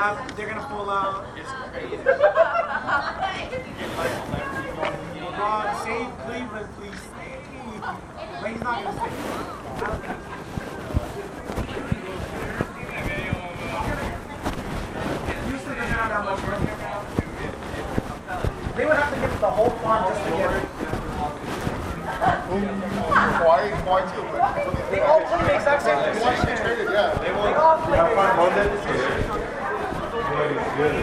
not, they're gonna pull out. It's crazy. LeBron, save Cleveland, please. But he's not gonna stay. Houston doesn't have that much room. They would have to give the whole farm just to get it. Why, why too? They all play the exact same They want to get traded, yeah. They They all play the exact same Good, it's good. It's different the way that See what happens. But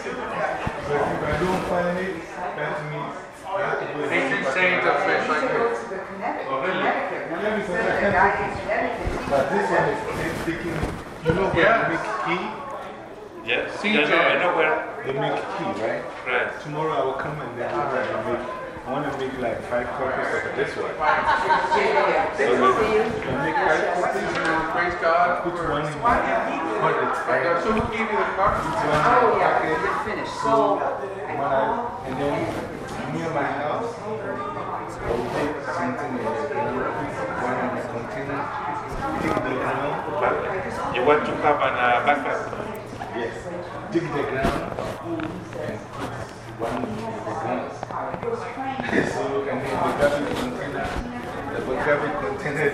if I don't find it, that means I have to go. Adrian saying the fish like this. Yeah, because I can't. But this one is is taking, you know where Yeah. they make key? Yes, CJ. I know, where. Make key, right? Right. Tomorrow I will come and then I will make, I want to make like five copies of this one. So we can make five copies. Praise God. Put one in my wallet, right? So who gave you the car? Put one in my pocket. So, when I, and then near my house, I will take something in the ground, one in the container, dig the ground. You want to have an uh, backup? Yes. Dig the ground and put one in the ground. So, then the garbage container, the garbage container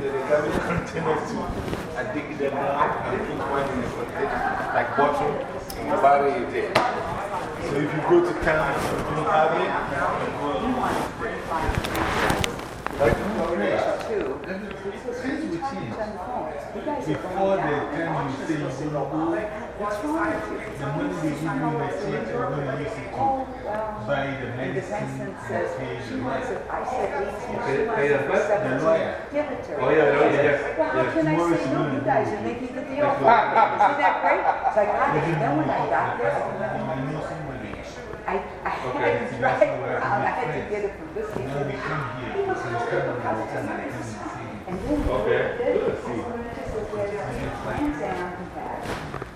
the garbage dig the ground and put one in the container, like bottle, and bury it there. So if you go to town and you don't have it, you go and. Before the time you say you go, the money they give you in exchange, you're going to use it to buy the medicine and pay the lawyer. Pay- pay the what? The lawyer. Oh, yeah, the lawyer, yes. Well, how can I say no? You guys are making the deal. Isn't that great? It's like, I didn't know when I got there. You might know somebody. I, I Okay. had to drive around. I had to get it from this Now they station. come here. So it's kind of like time they come and see. And then Okay. they just looked at it, plans down and back.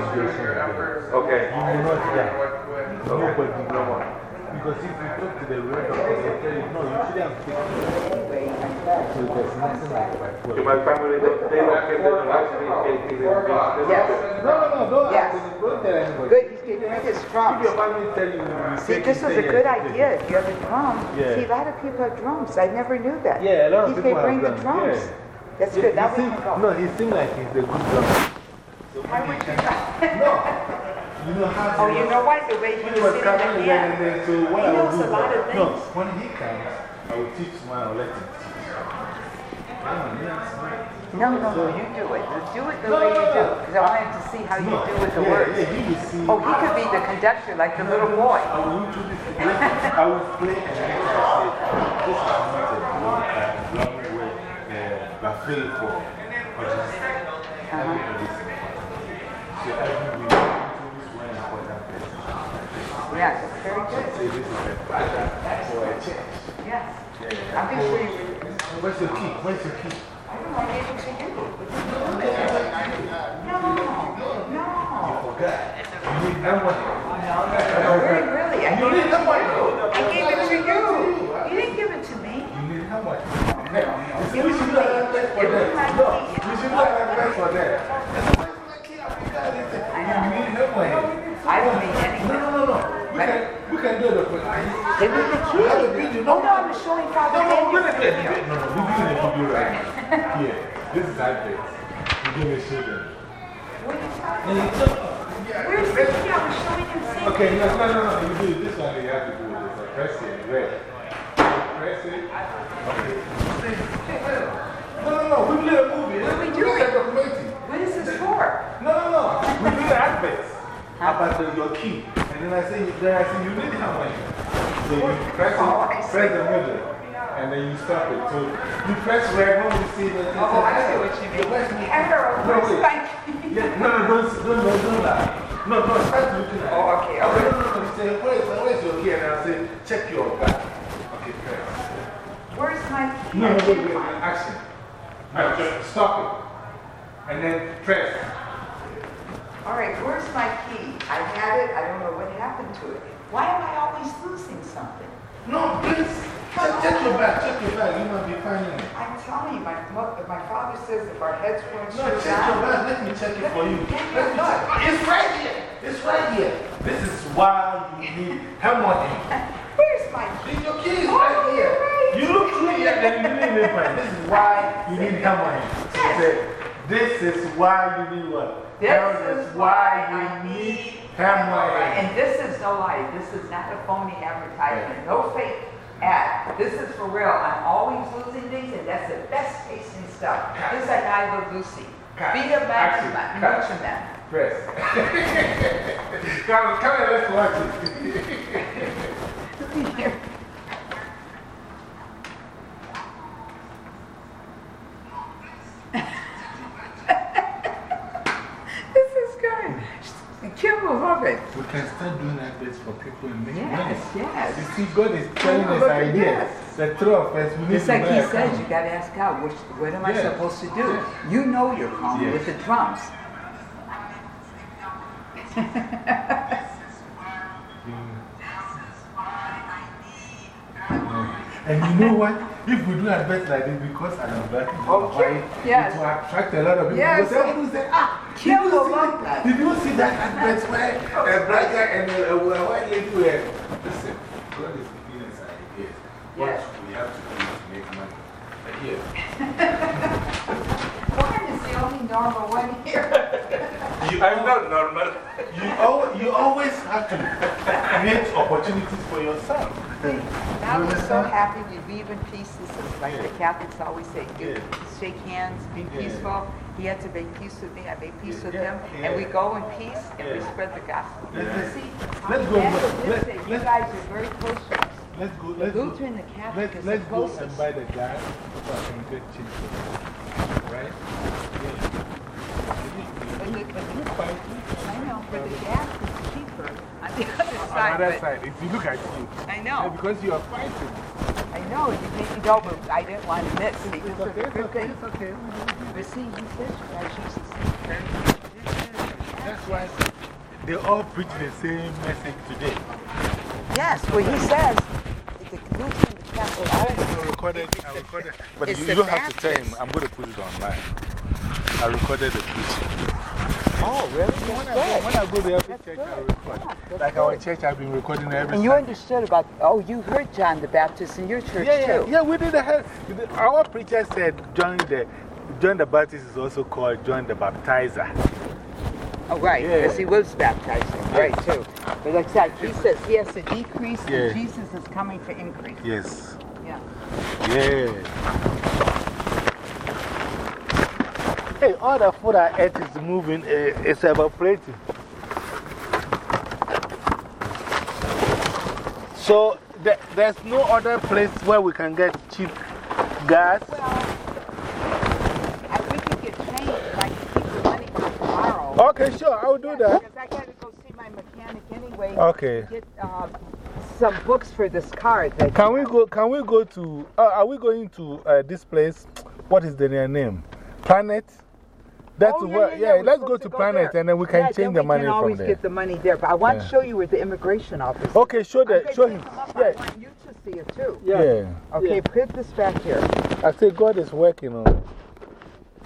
Okay. You will not die. Nobody no more. Because if you talk to the real doctor, they tell you, no, you shouldn't have taken it. So there's nothing like that. To my family, they, they don't get the actually take it. Yes. No, no, no, don't, Yes. ask, don't tell anybody. Good, he's giving me his If drums. your family tell you, you See, this it, is say a good yes, idea. If you have a drum, Yeah. see, a lot of people have drums. I never knew that. Yeah, a lot of He's people gonna bring have the drums, drums. yeah. That's He- good. he Now we seem- No, he seems like he's a good drummer. Why would you No. You know how Oh, you know what? The way he was he coming there. then, so what He I knows do a lot that- of No, when he comes, I will teach him, I will let him teach. Come on, yes. No, no, no, you do it. Do it the No, way you do. Because I wanted to see how you No, do with the yeah, words. Yeah, you will see. Oh, he could be the conductor like the little boy. I will introduce you. I will play and I say, this is not a drum, uh, drum with for. Important. So every week, one person. Yes, very good. Say this is a for a. Yes. Yeah, yeah. I'll be sure you. Where's your key? Where's your key? I don't know, I gave it to you. No, no. You forgot. You need no money. Really, really. I You need no money. I gave it to you. You didn't give it to me. You need much? For Give that. me my No, we should not have paid for that. Where's my key? I forgot it. You need no money. I don't need anything. no, no, no. no. We can, we can do it. but I- Give me the key. I have a video. No, I was showing Father No, no, we're going to do it. No, no, we're doing a video right now. Here, this is advert. We're going to show them. And you took- Where's the key? I was showing him. Okay, no, no, no, no. You do it this one, you have to do this. Press it, red. press it. Okay. Hey, wait. No, no, no. We play a movie. What are we It's doing? a documentary. What is this for? No, no, no. We do the adverts about the, your key. I say, then you need how much? So you press, it, press the middle. And then you stop it. So you press red when you see the. Oh, I see what you mean. Harold, No, wait. my key? Yeah, no, no, don't, don't, don't, don't lie. No, no, start looking at. Oh, okay, Okay, no, no, no. You say, where's, where's your key? And I'll say, check your back. Okay, press. Where's my key? No, no, wait, wait, action. Action. Stop it. And then press. All right, where's my key? I had it, I don't know what happened to it. Why am I always losing something? No, please. Check, check your back, check your back. You might be finding it. I'm telling you, my, mo- my father says if our heads weren't No, check your back. Let me check it for you. Let me. It's right here. It's right here. This is why you need harmony. Where's my key? Your key is Oh, right here. right. You look through here and you didn't even find. This is why you need say, this is why you need what? This Harold, is why I you need harmony. And this is no lie. This is not a phony advertisement. No fake ad. This is for real. I'm always losing things, and that's the best tasting stuff. This is like I love Lucy. Cut. Be the Cut. nurture them. Press. come, come here, let's watch it. This is good. Kim love it. We can start doing adverts for people and make Yes, money. yes. You see, God is telling Oh, us ideas. The three of us, we need It's like he says, you got to ask God, which, what am I supposed to do? Yes. You know you're calling with the drums. And you know what? If we do adverts like this, because I am black and Okay. white, Yes. it will attract a lot of people. Yes. Because everyone say, ah, did Kim you see that? that. Did you see that advert where a black guy and a, a white lady were? Listen, God is giving us ideas. Yes. What we have to do to make money. But here, Warren is the only normal one here. you, I'm not normal. You, al you always have to create opportunities for yourself. I was so happy we leave in peace. This is like the Catholics always say, you shake hands, be Yeah. peaceful. He had to make peace with me, I made peace with Yeah. him. And we go in peace and we spread the gospel. Yeah. You see, Let's go that's back. what this Let- is. You let's- guys are very close to us. Let's go. Let's go. Lutheran, the Catholic Let's, let's go and buy the gas so I can get cheap. Right? Yeah. But the- but You the- fight I know, but the gas is cheaper on the other on the side. other side. If you look at you, I yeah, know, because you are fighting. I know. You think you know, but I didn't want to miss because It's okay, it's okay, thing. it's okay. But see, he says you guys use the same. That's why they all preach the same message today. Yes, well, he says the Lutheran, the Catholic, I recorded, I recorded. But you, you don't have to tell him. I'm going to put it online. I recorded the preaching. Oh, really? When I, go, when I go to every That's church, good. I record. Yeah, like our church, I've been recording every And you understood about, oh, you heard John the Baptist in your church Yeah, yeah, too. yeah, we did a hell. Our preacher said John the, John the Baptist is also called John the Baptizer. Oh, right, Yeah. he was baptizing, right, too. But like that, he says he has to decrease and Jesus is coming to increase. Yes. Yeah. Yeah. Hey, all the food I ate is moving, uh, it's evaporating. So, th there's no other place where we can get cheap gas? Well, I, could get changed, and I can keep the money for tomorrow. Okay, sure, I'll do that. Because I got to go see my mechanic anyway. Okay. Get um, some books for this car. That Can we go, can we go to, uh, are we going to uh, this place? What is the name? Planet? That's Oh, where, yeah, we're let's go supposed to go Planet there. and then we can Yeah, change then the we money can from always there. get the money there. But I want to show you where the immigration office is. Okay, show that. Show take him. them up. I Yeah, want you to see it too. yeah. Okay, put this back here. I say God is working on it.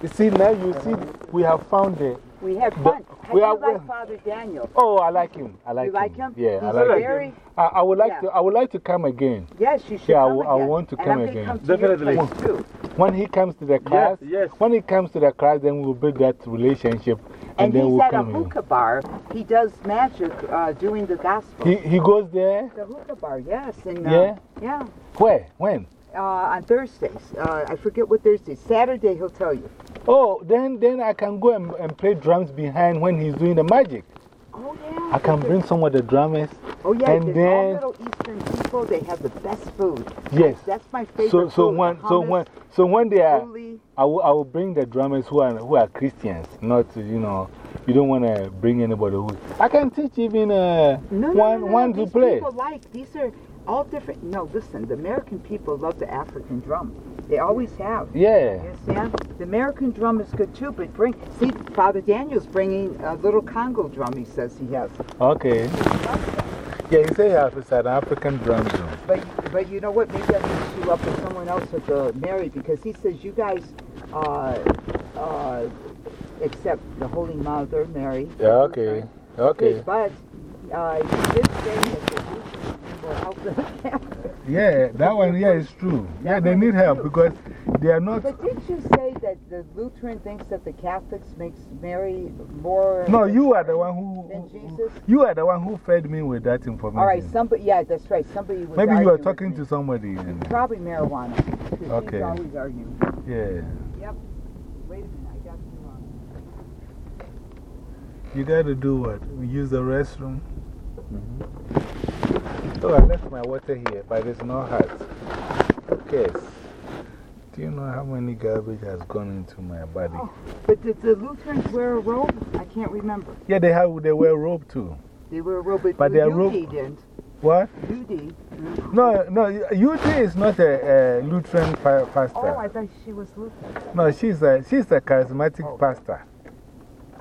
You see, now you see, we have found the, We had fun. How we do are- you like Father Daniel? Oh, I like him. I like You like him? Yeah, I like very- him. I, I would like Yeah. to. I would like to come again. Yes, you should Yeah, I come w- I again. want to and come again. Come to Definitely. Your place too. When he comes to the class, yes. when he comes to the class, then we'll build that relationship, and, And, then he's we'll at a come in. hookah bar. He does magic uh, doing the gospel. He he goes there. the hookah bar, yes. And, uh, Yeah? Yeah. Where? When? Uh, on Thursdays. Uh, I forget what Thursday. Saturday, he'll tell you. Oh, then then I can go and, and play drums behind when he's doing the magic. Oh, yeah. I can bring some of the drummers. Oh, yeah. and then- all Middle Eastern people. They have the best food. Yes. That's my favorite So so food. when so when so when they are. I will I will bring the drummers who are who are Christians, not you know. You don't want to bring anybody who. I can teach even uh, No, no, one, no, one to play. people like, these are all different. No, listen, the American people love the African drum. They always have. Yeah. You understand? The American drum is good too, but bring, see, Father Daniel's bringing a little Congo drum, he says he has. Okay. Yeah, he said he has a South African drum drum. But, but you know what? Maybe I'll mix you up with someone else with the Mary because he says you guys uh, uh, accept the Holy Mother, Mary. Yeah, okay. Okay. But uh, you did say that Yeah, that one, yeah, it's true. Yeah, they need help because they are not. But didn't you say that the Lutheran thinks that the Catholics makes Mary more. No, you are the one who. Than Jesus? You are the one who fed me with that information. All right, somebody, yeah, that's right. Somebody was Maybe you are talking to somebody. and- Probably marijuana. 'cause She's Okay. always arguing. Yeah. Yep. Wait a minute, I got to. Um, You got to do what? Use the restroom? Mm-hmm. Oh, I left my water here, but it's not hot. Cares? Do you know how many garbage has gone into my body? Oh. but did the Lutherans wear a robe? I can't remember. Yeah, they, have, they wear robe too. They wear a robe, but, But their robe- didn't. What? UD. No, no, UD is not a, a Lutheran pa pastor. Oh, I thought she was Lutheran. No, she's a, she's a charismatic oh. pastor.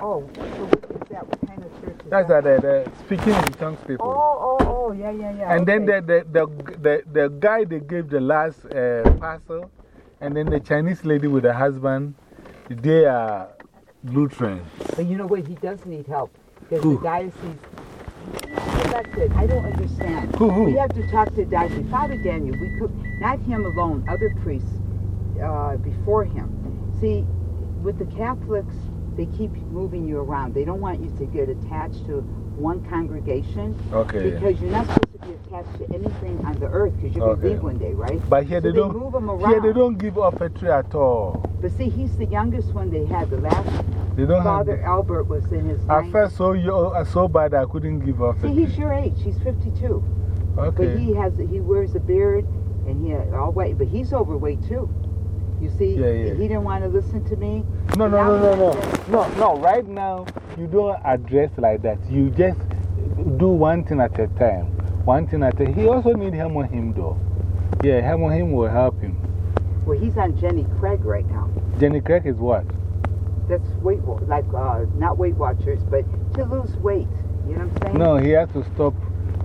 Oh, so that? Kind of church is That's that? the, speaking in tongues people. Oh, oh, oh, yeah, yeah, yeah. And then the, the, the, the, the guy they gave the last uh, parcel, and then the Chinese lady with the husband, they are Lutheran. But you know what? He does need help. Because the diocese. elected. I don't understand. Who, who? We have to talk to diocese. Father Daniel, we could, not him alone, other priests uh, before him. See, with the Catholics, they keep moving you around. They don't want you to get attached to one congregation Okay. because you're not supposed to be attached to anything on the earth because you're going to leave one day, right? But here So they they don't, move 'em here they don't give up a tree at all. But see, he's the youngest one they had. The last They don't Father have. Albert was in his. I 90s. felt so, yo- uh, so bad I couldn't give See, offertory. he's your age. He's 52. Okay. But he has he wears a beard and he all white, but he's overweight too. You see, Yeah, yeah. he didn't want to listen to me. No, no, no, no, no. No, no, right now, you don't address like that. You just do one thing at a time. One thing at a He also need help on him, though. Yeah, help on him will help him. Well, he's on Jenny Craig right now. Jenny Craig is what? That's Weight like uh, not Weight Watchers, but to lose weight. You know what I'm saying? No, he has to stop.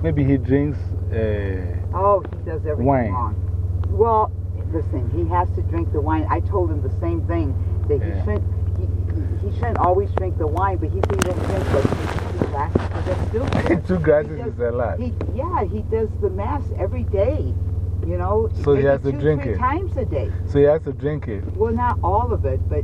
Maybe he drinks. Uh, Oh, he does everything Wine. wrong. Well, listen, he has to drink the wine. I told him the same thing that he shouldn't. He, he, shouldn't always drink the wine, but he didn't drink two glasses. Still two glasses does- is a lot. He, yeah, he does the mass every day. You know, So he has to two, drink three it. times a day. So he has to drink it. Well, not all of it, but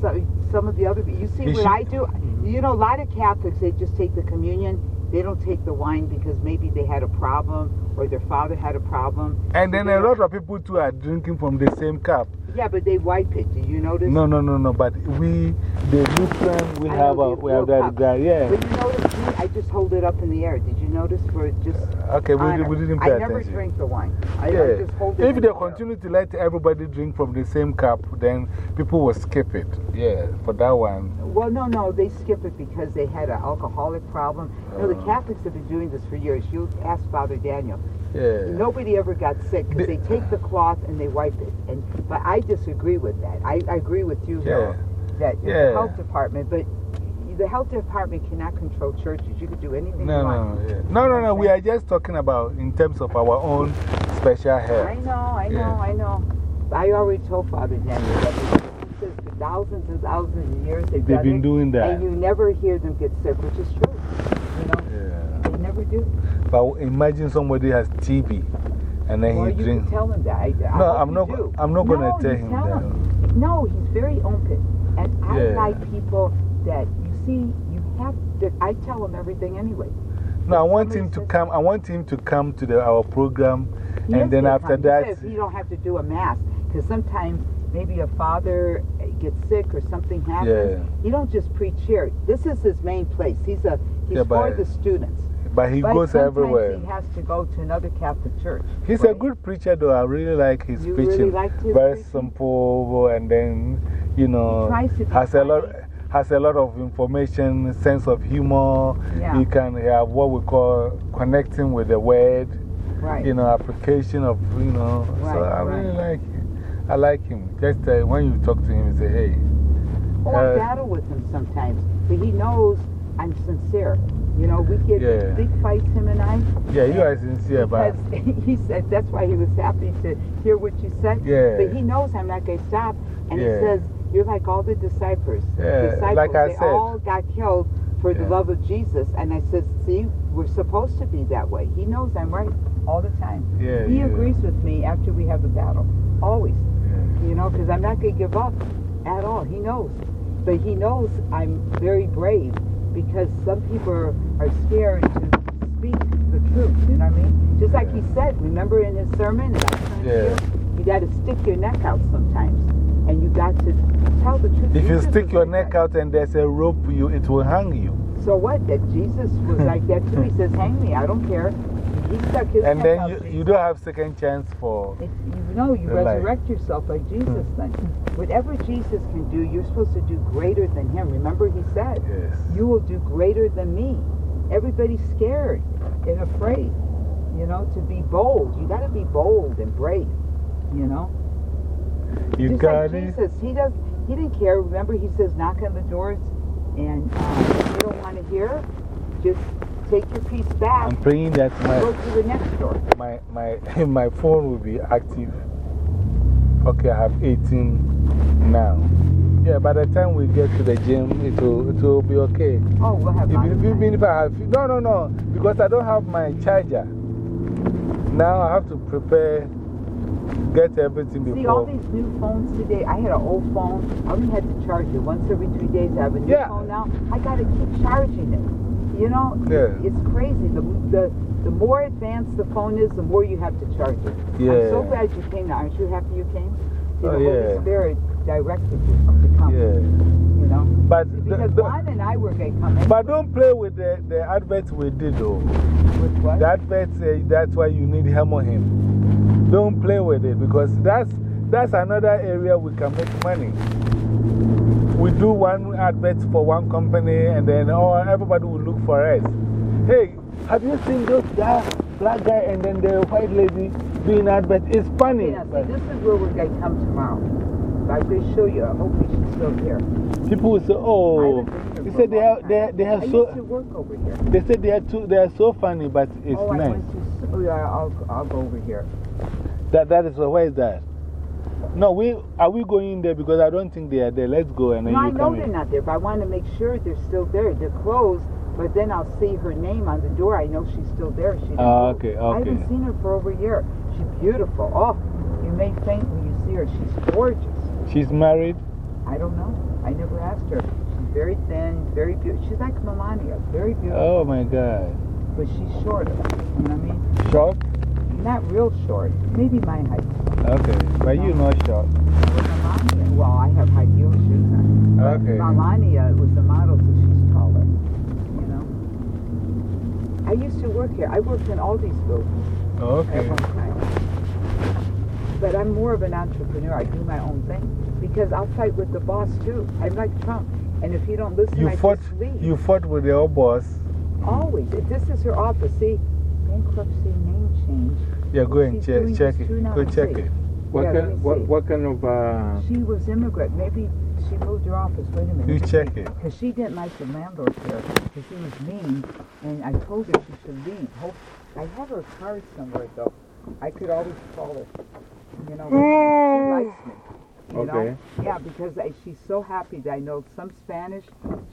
some, some of the other. You see He what should- I do? Mm-hmm. You know, a lot of Catholics they just take the communion. They don't take the wine because maybe they had a problem or their father had a problem. And then a lot of people too are drinking from the same cup. Yeah, but they wipe it. Do you notice? No, no, no, no. But we, the Lutheran, we I have, a, we have that guy. Yeah. But you notice me? I just hold it up in the air. Did you notice? For it just. Okay, we, honor. we didn't pay I never attention. drink the wine. I, I Yeah. just hold it If they the air. continue to let everybody drink from the same cup, then people will skip it. Yeah, for that one. Well, no, no, they skip it because they had an alcoholic problem. No, the Oh. Catholics have been doing this for years. You ask Father Daniel. Yeah. Nobody ever got sick because they take the cloth and they wipe it. And but I disagree with that. I, I agree with you, Harold, that Yeah. the health department, but the health department cannot control churches. You could do anything No, you no, yeah. no, no, no. We are just talking about in terms of our own special health. I know, I know, Yeah. I know. I already told Father Daniel that he says the thousands and thousands of years. They've, They've been it, doing that. And you never hear them get sick, which is true. You know, Yeah. they never do. But imagine somebody has TB and then he you drinks. can tell him that. I, I No, I'm not- do. I'm not gonna No, tell him tell that. him. No, he's very open. And I Yeah. like people that, see, you have to, I tell him everything anyway. No, I want him to come. I want him to come to the, our program. He and then after that. He says you don't have to do a mass because sometimes maybe a father eh, gets sick or something happens. Yeah. He don't just preach here. This is his main place. He's a he's Yeah, for the students. but he but goes sometimes everywhere. He has to go to another Catholic church. He's a good preacher, though. I really like his You really preaching. liked his Very preaching? simple, and then, you know, tries to be has a lot. Has a lot of information, sense of humor. Yeah. He can have what we call connecting with the word, Right. you know, application of, you know. so Right, I really like him. I like him. Just uh, when you talk to him, you say, hey. Oh, I uh, battle with him sometimes, but he knows I'm sincere. You know, we get Yeah. big fights, him and I. Yeah, you are sincere, but. He said that's why he was happy to hear what you said. Yeah. But he knows I'm not going to stop. And Yeah. he says, You're like all the disciples. Yeah, disciples like I they said. all got killed for the love of Jesus. And I said, See, we're supposed to be that way. He knows I'm right all the time. Yeah, he yeah. agrees with me after we have the battle. Always. Yeah. You know, because I'm not going to give up at all. He knows. But he knows I'm very brave because some people are, are scared to speak the truth. You know what I mean? Just like he said, remember in his sermon, Yeah. you, you got to stick your neck out sometimes. And you got to tell the truth. If you stick your like neck that. out and there's a rope, you, it will hang you. So what? That Jesus was like that too. He says, hang me, I don't care. He stuck his And neck then out. you, you don't have second chance for. You know, you life. resurrect yourself hmm. like Jesus then. Whatever Jesus can do, you're supposed to do greater than him. Remember, he said, Yes. You will do greater than me. Everybody's scared and afraid, you know, to be bold. You got to be bold and brave, you know. You Just got like it? Jesus, he, does, he didn't care. Remember, he says, Knock on the doors, and uh, if you don't want to hear, just take your piece back, I'm praying that go my, to the next door. my, my, my phone will be active. Okay, I have 18 now. Yeah, by the time we get to the gym, it will, it will be okay. Oh, we'll have Even, even if I have. No, no, no. Because I don't have my charger. Now I have to prepare, get everything before. See, all these new phones today, I had an old phone. I only had to charge it once every three days. I have a new、yeah. Phone now. I got to keep charging it. You know, Yeah. it's crazy. The, the, the more advanced the phone is, the more you have to charge it. I'm so glad you came now. Aren't you happy you came? See, Oh, the yeah. Holy Spirit directed you to come. Yeah. You know? But, the, Because the- Juan and I were going to come in. but don't play with the, the adverts we did, though. with what? The adverts, uh, that's why you need him or him. Don't play with it because that's, that's another area we can make money. We do one advert for one company and then oh, everybody will look for us. Hey, have you seen those guy, black guy and then the white lady doing advert? It's funny. Yeah, see, this is where we're going to come tomorrow. Going to show you. Hopefully, she's still here. people will say, oh, I they said they, are, they, time. they I have used so, to work over here. they said they are, too, they are so funny, but it's oh, nice. to. Oh, yeah, I'll, I'll go over here. That, that is, where is that? No, we, are we going in there because I don't think they are there. Let's go and then No, I you know they're in. not there, but I want to make sure they're still there. They're closed, but then I'll see her name on the door. I know she's still there. She didn't Ah, okay, I haven't seen her for over a year. She's beautiful. Oh, you may faint when you see her. She's gorgeous. She's married? I don't know. I never asked her. She's very thin, very beautiful. She's like Melania, very beautiful, Oh my God. but she's shorter. You know what I mean? Short? Not real short. Maybe my height. Okay, but you know short. Melania, well, I have high heel shoes on. Okay. Melania was the model, so she's taller. You know? I used to work here. I worked in all these buildings at Okay. one time. But I'm more of an entrepreneur. I do my own thing. Because I'll fight with the boss too. I'm like Trump. And if you don't listen, You I fought, just leave. you fought with the old boss. Always. This is her office, see, bankruptcy. Yeah, go and She's check, check it. Go and check it. What, Yeah, kind, what, what kind of uh, She was immigrant. Maybe she moved her office. Wait a minute. You check it. Because she didn't like the landlord here. Because he was mean. And I told her she should leave. Hope, I have her card somewhere, though. I could always call her. You know, she likes me. You Okay. Know? Yeah, because I, she's so happy that I know some Spanish.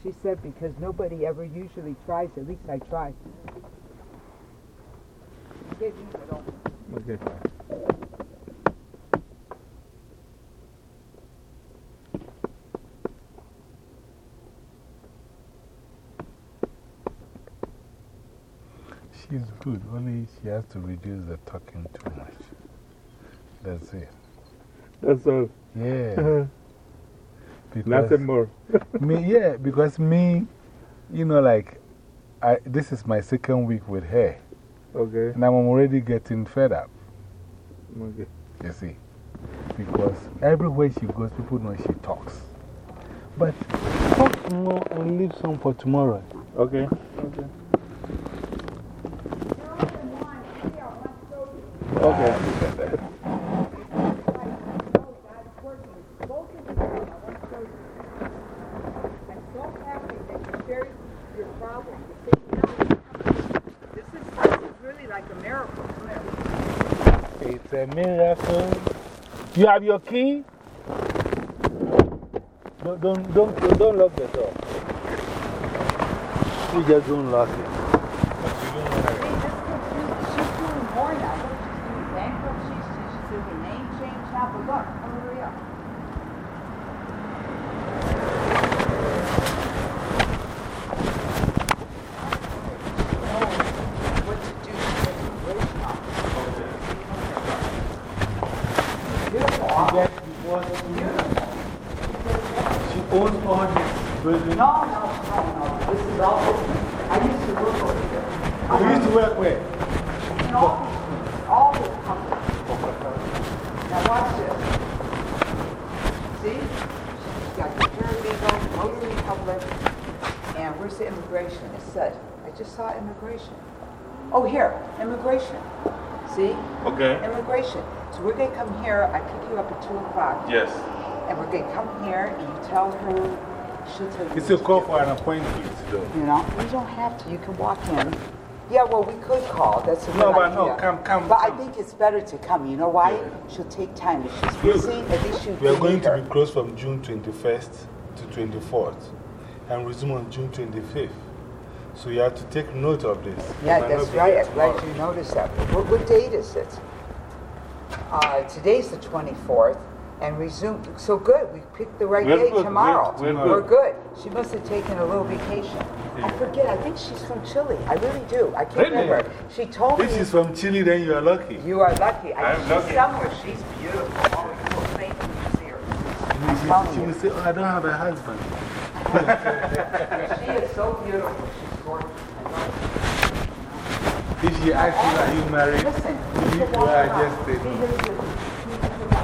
She said because nobody ever usually tries. At least I try. Okay. She's good, only she has to reduce the talking too much. That's it. That's all. Yeah. Uh-huh. Because Nothing more. me, yeah, because me, you know, like, I, this is my second week with her, Okay. and I'm already getting fed up, Okay. you see. Because everywhere she goes, people know she talks. But talk more and leave some for tomorrow. Okay. Okay. Okay. I'm so happy that you shared your problem. You say, you know, this is, this is really like a miracle. It's a miracle. You have your key? Don't, don't, don't, don't lock the door. You just don't lock it. She's doing more now. Look, she's doing bankruptcy. She's, she's doing her name change now. But look, hurry up. What to do to get the bridge now. She owns all this building. No, no, no, no. This is all, I used to work over here. You used to work where? And all these, all this company. Now watch this. See? She's got the paralegal, notary public, and where's the immigration? It said, I just saw immigration. Oh, here, immigration. See? Okay. Immigration. So we're gonna come here, I pick you up at two o'clock, Yes. and we're gonna come here and you tell her, she'll tell you. It's a call for an appointment, though. You know, you don't have to. You can walk in. Yeah, well, we could call. That's a good No, but idea. no, come, come, But I think it's better to come. You know why? She'll take time. If she's busy, at least you We are can going meet to her. be closed from June 21st to 24th and resume on June 25th. So you have to take note of this. Yeah, that's not be right. I'm glad tomorrow. you noticed that. What, what date is it? Uh, today's the 24th. And resume. So good. We picked the right We're day good. tomorrow. We're- we're We're good. She must have taken a little vacation. I forget. I think she's from Chile. I really do. I can't Really? remember. She told me. If she's from Chile, then you are lucky. You are lucky. I, I'm she's lucky. somewhere. She's beautiful. Oh, it's you to see her. I'm She, will say, Oh, I don't have a husband. She is so beautiful. She's gorgeous. I love her. If she asks you, Are you married? Listen, You you you are just See, a. the- I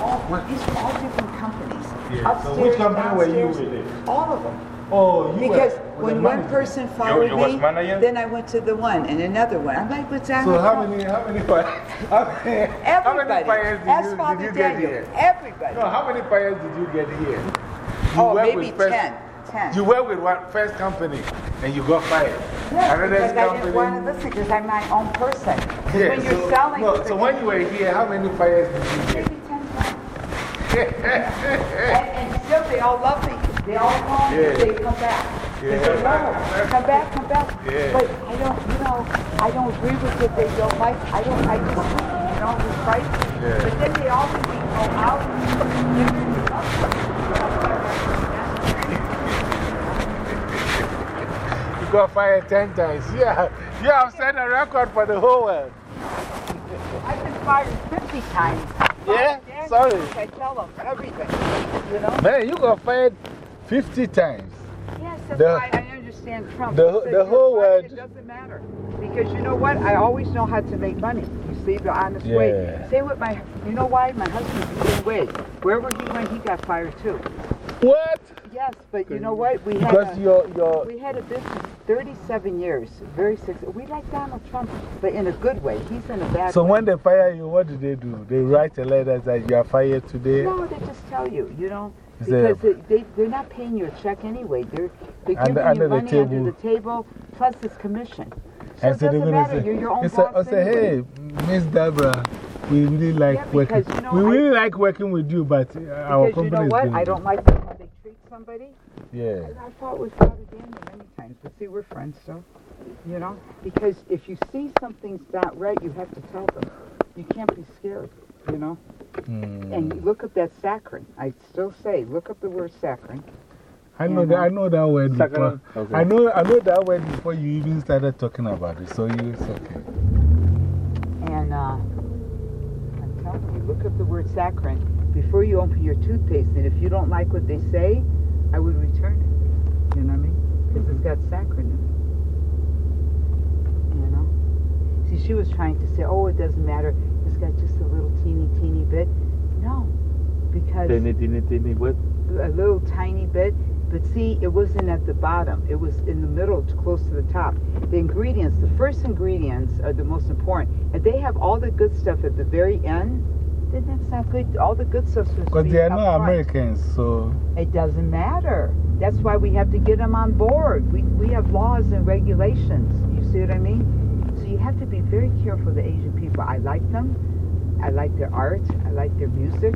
all- These are all different companies. Yeah, so which Upstairs, company were you with? All of them. Oh, you Because were, when one person fired you was me, then I went to the one and another one. I'm like, what's that? So how many, how many fires, how many, how many Everybody. fires did you, Father did you get Daniel. here? Everybody. No, how many fires did you get here? You oh, maybe first- 10. 10. You work with one first company and you got fired. Yes, Another because I didn't want to listen because I'm my own person. Yeah, when you're so, selling, no, so when you were here, how many fires did you get? maybe 10 times. and, and still, they all love me. They all call me Yeah. and say, come back. They Yeah. say, no, come back, come back. Yeah. But I don't, you know, I don't agree with it. They don't like, I don't, I just, you know, it's right. Yeah. But then they always go out and give it up. You got fired 10 times. Yeah, you have set a record for the whole world. I've been fired 50 times. Yeah? Sorry. I tell them everything, you know? Man, you got fired 50 times. Yes, that's The- why I understand Trump. the- He the whole world- It doesn't matter. Because you know what? I always know how to make money. You see, the honest way. Same with my, you know why? My husband's the same way. Wherever he went, he got fired too. What? Yes, but you know what? We had Because a, your, your, we had a business 37 years, very successful. We like Donald Trump, but in a good way. He's in a bad so way. when they fire you, what do they do? They write a letter that you are fired today? No, they just tell you, you know, because they, they, they're not paying you a check anyway. They're, they're giving under you the money table. under the table, plus this commission. So And it so they're doesn't going to matter. say, You're your own boss I say, anyway. hey, Miss Deborah, we really like Yeah, working. you know, we I- really like working with you, but uh, our Because you know company what? is I don't like how they treat somebody. Yeah. I fought with Father Daniel many times, but see, we're friends, so, you know? Because if you see something's not right, you have to tell them. You can't be scared, you know? Mm. And look up that saccharin. I still say, look up the word saccharin. I know, that, I know that word before. Okay. I, know, I know that word before you even started talking about it, so you, it's okay. And uh, I'm telling you, look up the word saccharin before you open your toothpaste. And if you don't like what they say, I would return it. You know what I mean? Because it's got saccharin in it. You know? See, she was trying to say, oh, it doesn't matter. It's just a little teeny, teeny bit. No, because Teeny, teeny, teeny, what? a little tiny bit. But see, it wasn't at the bottom. It was in the middle, close to the top. The ingredients, the first ingredients are the most important. And they have all the good stuff at the very end. Then that's not good. All the good stuff's supposed to Because be they are up not. Americans, so. It doesn't matter. That's why we have to get them on board. We, we have laws and regulations. You see what I mean? So you have to be very careful of the Asian people. I like them. I like their art. I like their music.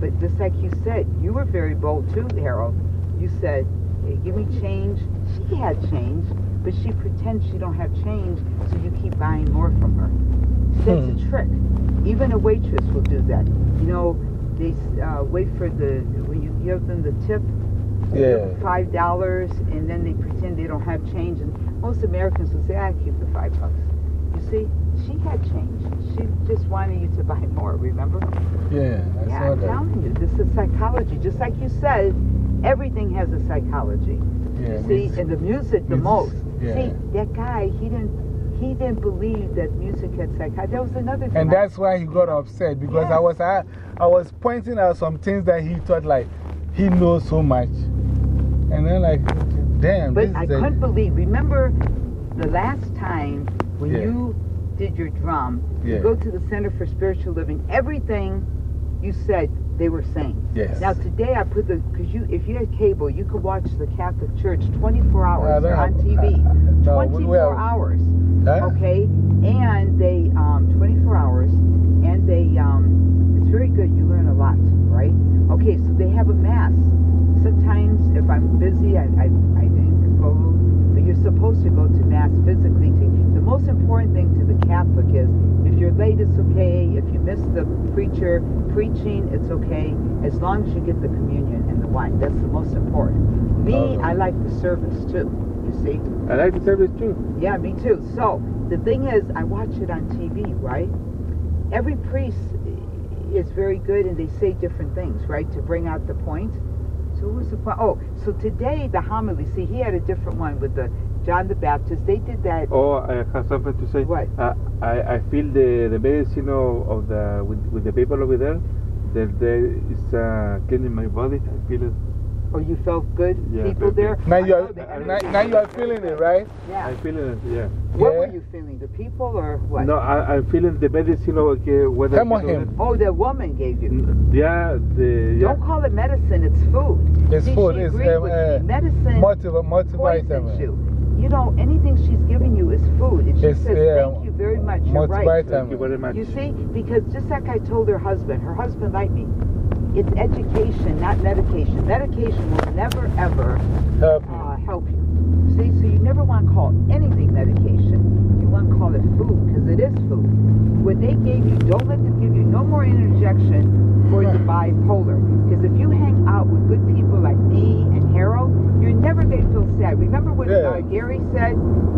But just like you said, you were very bold too, Harold. You said, hey, give me change. She had change, but she pretends she don't have change, so you keep buying more from her. That's a trick. Even a waitress will do that. You know, they uh, wait for the, when you give them the tip, Yeah. five dollars, and then they pretend they don't have change. And most Americans will say, "I keep the five bucks." You see, she had changed. She just wanted you to buy more. Remember? Yeah, I yeah, saw I'm that. telling you, this is psychology. Just like you said, everything has a psychology. Yeah, you see, and the music the most. Yeah. See, that guy, he didn't. He didn't believe that music had psychology. That was another thing. And that's why he got upset because I, was, I, I was pointing out some things that he thought like he knows so much. And then, like, damn. But I couldn't believe. Remember the last time when Yeah. you did your drum, Yeah. you go to the Center for Spiritual Living, everything you said they were saying. Yes. Now today I put the, because you, if you had cable, you could watch the Catholic Church 24 hours. On TV. no, 24 we have- hours. Huh? Okay? And they, um, 24 hours, and they, um, it's very good. You learn a lot, right? Okay, so they have a mass. Sometimes if I'm busy, I, I, I didn't go, but you're supposed to go to mass physically. To, the most important thing to the Catholic is if you're late, it's okay. If you miss the preacher preaching, it's okay. As long as you get the communion and the wine. That's the most important. Me, oh, Okay. I like the service too, you see? I like the service too. Yeah, me too. So the thing is, I watch it on TV, right? Every priest is very good and they say different things, right, to bring out the point. So was the point? Oh, so today the homily, see, he had a different one with the John the Baptist. They did that. Oh, I have something to say. What? Uh, I, I feel the, the medicine of, of the, with, with the people over there, that there is uh, cleaning my body. I feel it. Oh, you felt good? Yeah, People very there? Now you, are, now, now you are feeling it, right? Yeah. I feel it, yeah. What Yeah. were you feeling? The people or what? No, I, I'm feeling the medicine of okay, whether. Come on, him. Oh, that woman gave you. Yeah, the. Yeah. Don't call it medicine, it's food. It's See, food. It's um, uh, me. Medicine multi, poisons multivitamin. you. You know, anything she's giving you is food. And she It's, says, yeah, thank you very much. You're right. Thank you very much. You see, because just like I told her husband, her husband like me, it's education, not medication. Medication will never, ever Help you. uh, help you. See, so you never want to call anything medication. You want to call it food because it is food. What they gave you, don't let them give you no more interjection for the bipolar. Because if you hang out with good people like me and Harold, you're never going to feel sad. Remember what Yeah. uh, Gary said?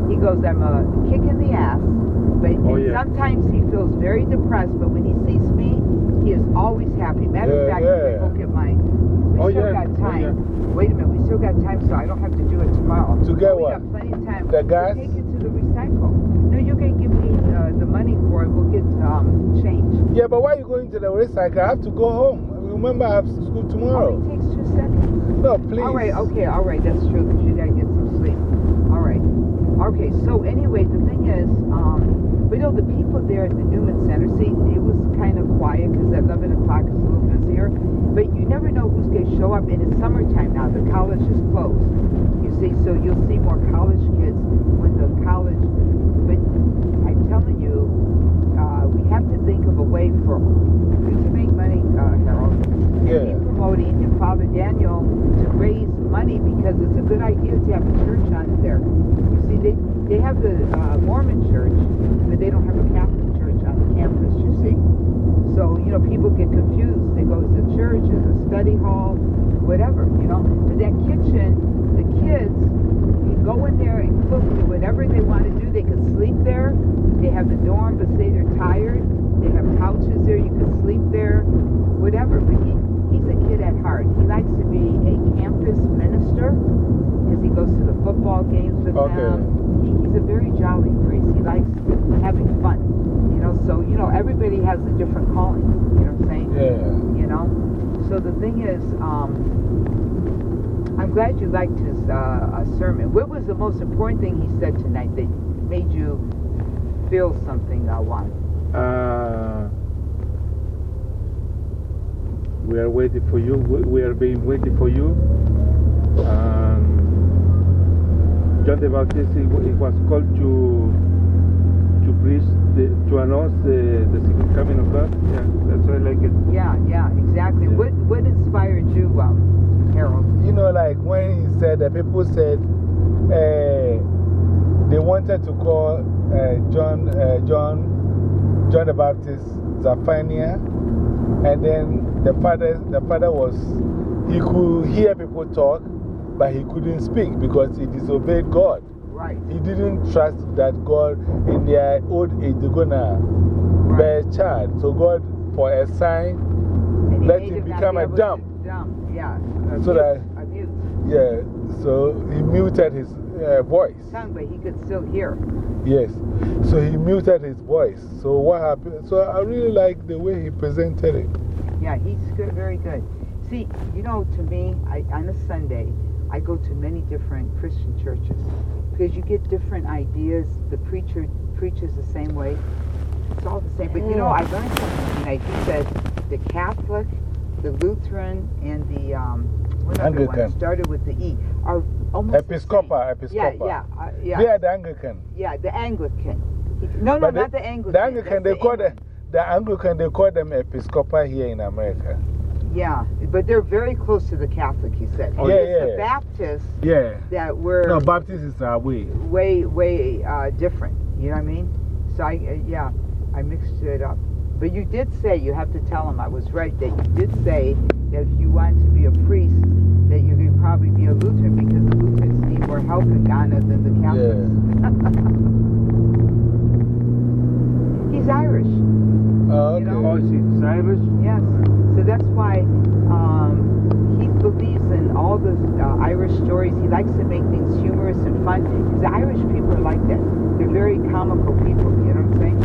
He goes, I'm a kick in the ass. But Oh, yeah. sometimes he feels very depressed, but when he sees me, he is always happy. Matter of fact, yeah. if I look at my, we Oh, still got Oh, time. Wait a minute, we still got time, so I don't have to do it tomorrow. To get we what? got plenty of time. The We'll? Take it to the recycle. No, you can give me uh, the money for it. We'll get um, change. Yeah, but why are you going to the recycle? I have to go home. Remember, I have school tomorrow. Only takes two seconds. No, please. All right, okay, all right, that's true, because you gotta get some sleep. All right. Okay, so anyway, the thing is, um, we know the people there at the Newman Center, see, it was kind of quiet because at 11 o'clock it's a little busier, but you never know who's going to show up, and it's summertime now, the college is closed. You see, so you'll see more college kids when the college, but I'm telling you, uh, we have to think of a way for yeah. be promoting and Father Daniel to raise money because it's a good idea to have a church on there. You see, they, they have the uh, Mormon church, but they don't have a Catholic church on the campus, you see. So, you know, people get confused. They go, is a church, is a study hall, whatever, you know. But that kitchen, the kids can go in there and cook, do whatever they want to do. They can sleep there. They have the dorm, but they with Okay. them. He's a very jolly priest. He likes having fun. You know, so, you know, everybody has a different calling. You know what I'm saying? Yeah. You know? So the thing is, um, I'm glad you liked his uh, uh, sermon. What was the most important thing he said tonight that made you feel something, uh, Juan? Uh, we are waiting for you. We, we are being waiting for you. Um, John the Baptist he, wa- was called to to preach, the, to announce the, the second coming of God. Yeah, that's why I like it. Yeah, yeah, exactly. Yeah. What, what inspired you, um, Harold? You know, like when he said that people said uh, they wanted to call uh, John, uh, John, John the Baptist Zaphania, and then the father, the father was, he could hear people talk, but he couldn't speak because he disobeyed God. Right. He didn't trust that God, in their old age, they're gonna bear a child. So, God, for a sign, And let him become be a dumb. Dumb, yeah. So that- abuse. Yeah, so he muted his uh, voice. Tongue, but he could still hear. Yes, so he muted his voice. So what happened? So I really like the way he presented it. Yeah, he's good, very good. See, you know, to me, I, on a Sunday, I go to many different Christian churches because you get different ideas. The preacher preaches the same way. It's all the same. But you know, I learned something tonight. He said the Catholic, the Lutheran, and the um, other one Anglican. started with the E are almost Episcopal. Episcopal. Yeah, yeah, uh, yeah. They are the Anglican. Yeah, the Anglican. No, no, But not the- the Anglican. The Anglican, That's they the call the, England. the Anglican, they call them Episcopal here in America. Yeah, but they're very close to the Catholic, he said. Oh, yeah, It's the yeah. Baptists Yeah. that were No, Baptist is our way. way, way uh, different. You know what I mean? So, I, uh, yeah, I mixed it up. But you did say, you have to tell him I was right, that you did say that if you want to be a priest, that you could probably be a Lutheran because the Lutherans need more help in Ghana than the Catholics. He's Irish. Oh, You know? Oh, is it Cyrus? Yes. So that's why um, he believes in all the uh, Irish stories. He likes to make things humorous and fun. Because the Irish people are like that. They're very comical people, you know what I'm saying?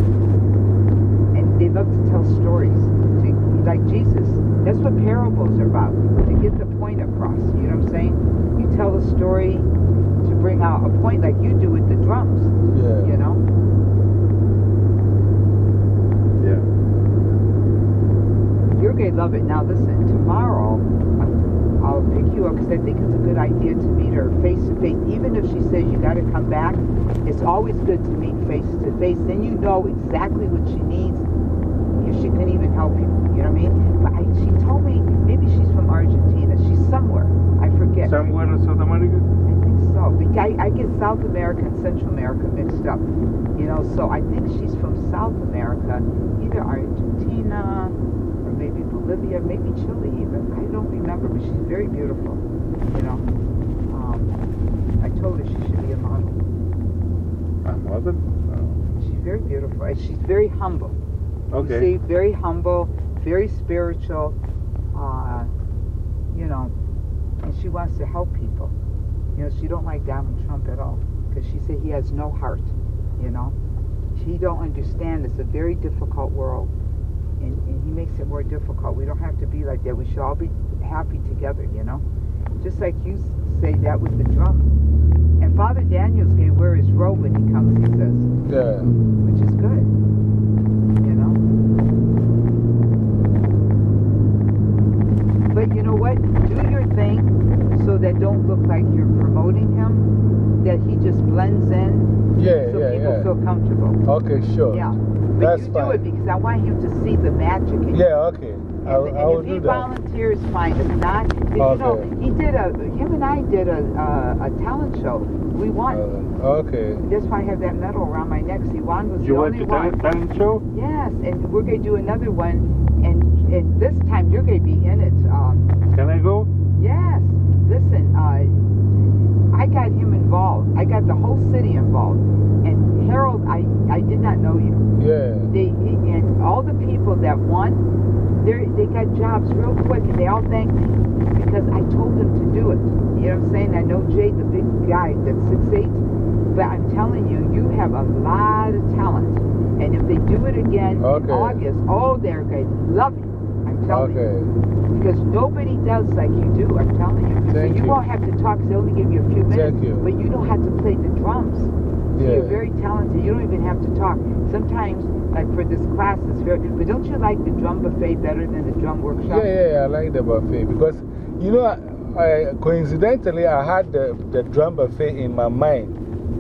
And they love to tell stories. To, like Jesus. That's what parables are about. To get the point across, you know what I'm saying? You tell a story to bring out a point like you do with the drums, Yeah. you know? Yeah. To love it. Now, listen, tomorrow I'll- I'll pick you up because I think it's a good idea to meet her face to face. Even if she says you got to come back, it's always good to meet face to face. Then you know exactly what she needs. If she can even help you. You know what I mean? But I, she told me maybe she's from Argentina. She's somewhere. I forget. Somewhere in South America? I think so. Because I, I get South America and Central America mixed up. You know, so I think she's from South America, either Argentina Bolivia, maybe Chile even. I don't remember, but she's very beautiful. You know, um, I told her she should be a model. A mother? She's very beautiful. And she's very humble. Okay. You see, very humble, very spiritual, uh, you know, and she wants to help people. You know, she don't like Donald Trump at all because she said he has no heart. You know, she don't understand. It's a very difficult world, and, and he makes it more difficult. We don't have to be like that. We should all be happy together. You know, just like you say that with the drum. And Father Daniel's gonna wear his robe when he comes. He says Yeah. which is good. You know? But you know what? Do your thing so that don't look like you're promoting him, that he just blends in Yeah, so yeah, people yeah. feel comfortable. Okay, sure. Yeah. But That's you do it because I want him to see the magic in you. Yeah, okay. I, I and will if do he that. volunteers, fine. If not, 'cause you know, he did a, him and I did a, a, a talent show. We won. Uh, okay. That's why I have that medal around my neck. See, Juan was You the went only to one. talent, talent show? Yes, and we're going to do another one. And, and this time you're going to be in it. Um, Can I go? yes. Listen, uh, I got him involved. I got the whole city involved. And Harold, I, I did not know you. Yeah. They, and all the people that won, they they got jobs real quick and they all thanked me because I told them to do it. You know what I'm saying? I know Jay, the big guy that's 6'8", but I'm telling you, you have a lot of talent. And if they do it again Okay. in August, oh, they're going to love you. I'm telling you. Okay. Because nobody does like you do, I'm telling you. Thank you. you. won't have to talk, 'cause they only give you a few minutes. Thank you. But you know how to play the drums. Yeah. You're very talented. You don't even have to talk. Sometimes, like for this class, it's very. But don't you like the drum buffet better than the drum workshop? Yeah, yeah, yeah, I like the buffet because, you know, I, coincidentally, I had the, the drum buffet in my mind.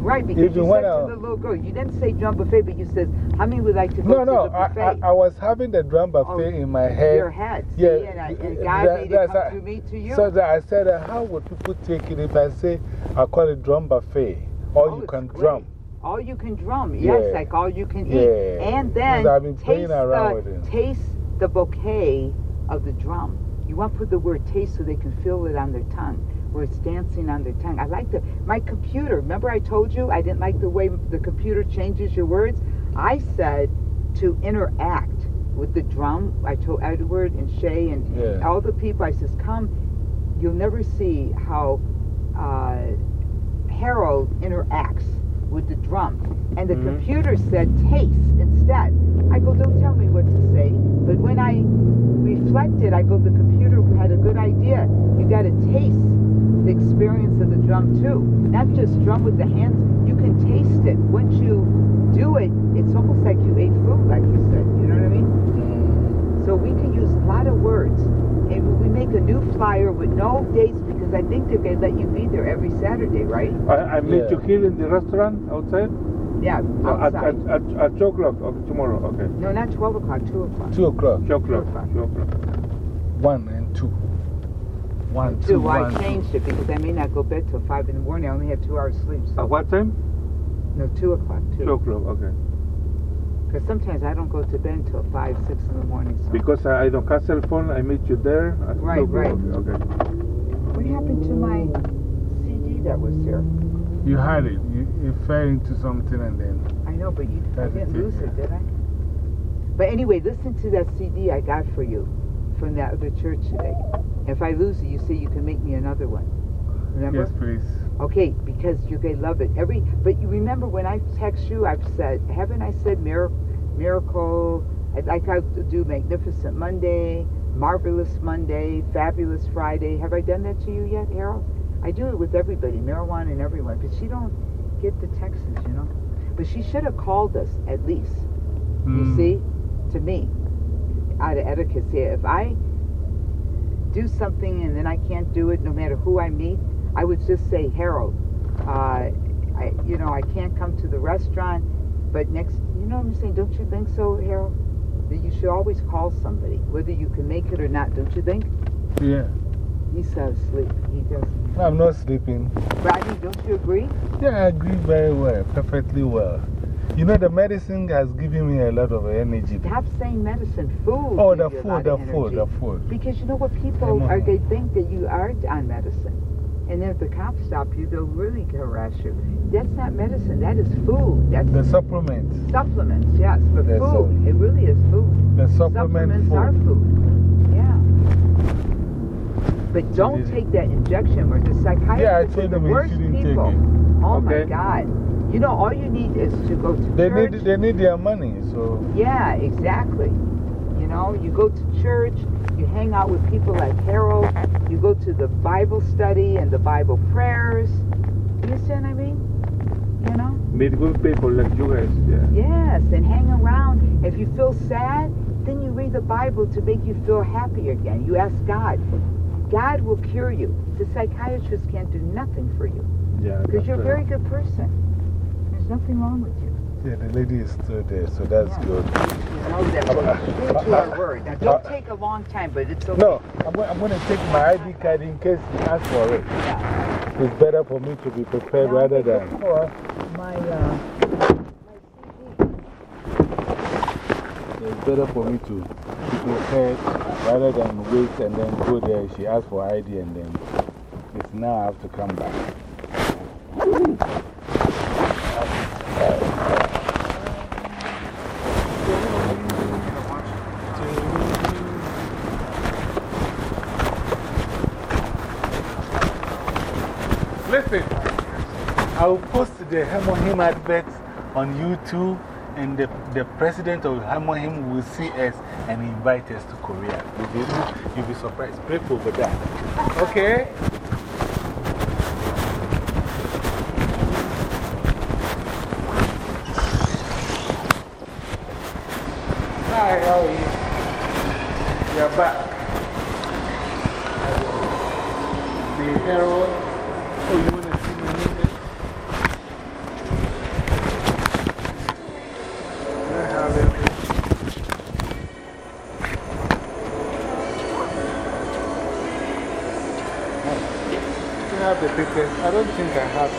Right, because Even you said I- to the little girl, you didn't say drum buffet, but you said, how many would like to go No, to no, the I, buffet? I, I was having the drum buffet in my head. Your head. See, Yeah. and, I, and God that- made it come a- through me to you. So that I said, uh, how would people take it if I say I call it drum buffet? Or Oh, you can great. drum. All you can drum, yes, Yeah. like all you can eat. Yeah. And then taste, the, taste the bouquet of the drum. You want to put the word taste so they can feel it on their tongue, where it's dancing on their tongue. I like the, my computer, remember I told you I didn't like the way the computer changes your words? I said to interact with the drum. I told Edward and Shay and, and all the people, I says, come, you'll never see how uh, Harold interacts with the drum. And the Mhm. computer said taste instead. I go, don't tell me what to say. But when I reflected, I go, the computer had a good idea. You got to taste the experience of the drum too. Not just drum with the hands, you can taste it. Once you do it, it's almost like you ate food, like you said. You know what I mean? So we can use a lot of words. And we make a new flyer with no dates because I think they're going to let you be there every Saturday, right? I, I meet Yeah. you here in the restaurant outside? Yeah, Uh, at, outside. at, at, at 2 o'clock okay, tomorrow, okay. No, not 12 o'clock, 2 o'clock. 2 o'clock. 2 o'clock, o'clock. 2 o'clock. 1 and 2. 1, 2, Two, I 1, 2. changed it because I may not go bed till 5 in the morning. I only have two hours sleep. So, At what time? no, 2 o'clock, 2 2. o'clock, okay. Because sometimes I don't go to bed until 5, 6 in the morning. So. Because I, I don't have cell phone, I meet you there at Right, right. Okay, okay. What happened to my CD that was here? You had it. You, you fell into something and then. I know, but you, I didn't it, lose it, did I? But anyway, listen to that CD I got for you from that other church today. If I lose it, you say you can make me another one. Remember? Yes, please. Okay, because you're gonna love it. Every but you remember when I text you, I've said, haven't I said mir- miracle? I'd like to do magnificent Monday, marvelous Monday, fabulous Friday. Have I done that to you yet, Harold? I do it with everybody, marijuana and everyone, but she don't get the texts, you know. But she should have called us at least. You Mm. see, to me, out of etiquette, if I do something and then I can't do it, no matter who I meet, I would just say, Harold, uh, I, you know, I can't come to the restaurant, but next, you know what I'm saying? Don't you think so, Harold? That you should always call somebody, whether you can make it or not. Don't you think? Yeah. He's so asleep. He doesn't. I'm not sleeping. Mean, don't you agree? Yeah, I agree very well, perfectly well. You know, the medicine has given me a lot of energy. Stop saying medicine, food. Oh, the food, the food, the food. Because you know what people are, they think that you aren't on medicine. And if the cops stop you, they'll really harass you. That's not medicine, that is food. That's The supplements. supplements, yes. But That's all. food, it really is food. The supplement Supplements are food. food. Yeah. But don't take that injection where the psychiatrists Yeah, I are told the them you worst shouldn't take people. it. Oh my God. You know, all you need is to go to They church. need, they need their money, so. Yeah, exactly. You know, you go to church, you hang out with people like Harold, you go to the Bible study and the Bible prayers. You understand what I mean? You know? Meet good people like you guys, yeah. Yes, and hang around. If you feel sad, then you read the Bible to make you feel happy again. You ask God. God will cure you. The psychiatrist can't do nothing for you yeah because you're a very good person. There's nothing wrong with you. Yeah, the lady is still there, so that's good. You know that. Uh, uh, Word. Now, uh, don't take a long time, but it's okay. No, I'm, I'm going to take my ID card in case you ask for it. Yeah. It's better for me to be prepared Now, rather than. For my, uh, It's better for me to be prepared rather than wait and then go there. She asks for ID and then it's now I have to come back. I will post the Hemohim advert on YouTube, and the, the president of Hemohim will see us and invite us to Korea. You'll be, you'll be surprised. Pray for that. Okay? Hi, how are you? You're back. The Herald. I don't think I have.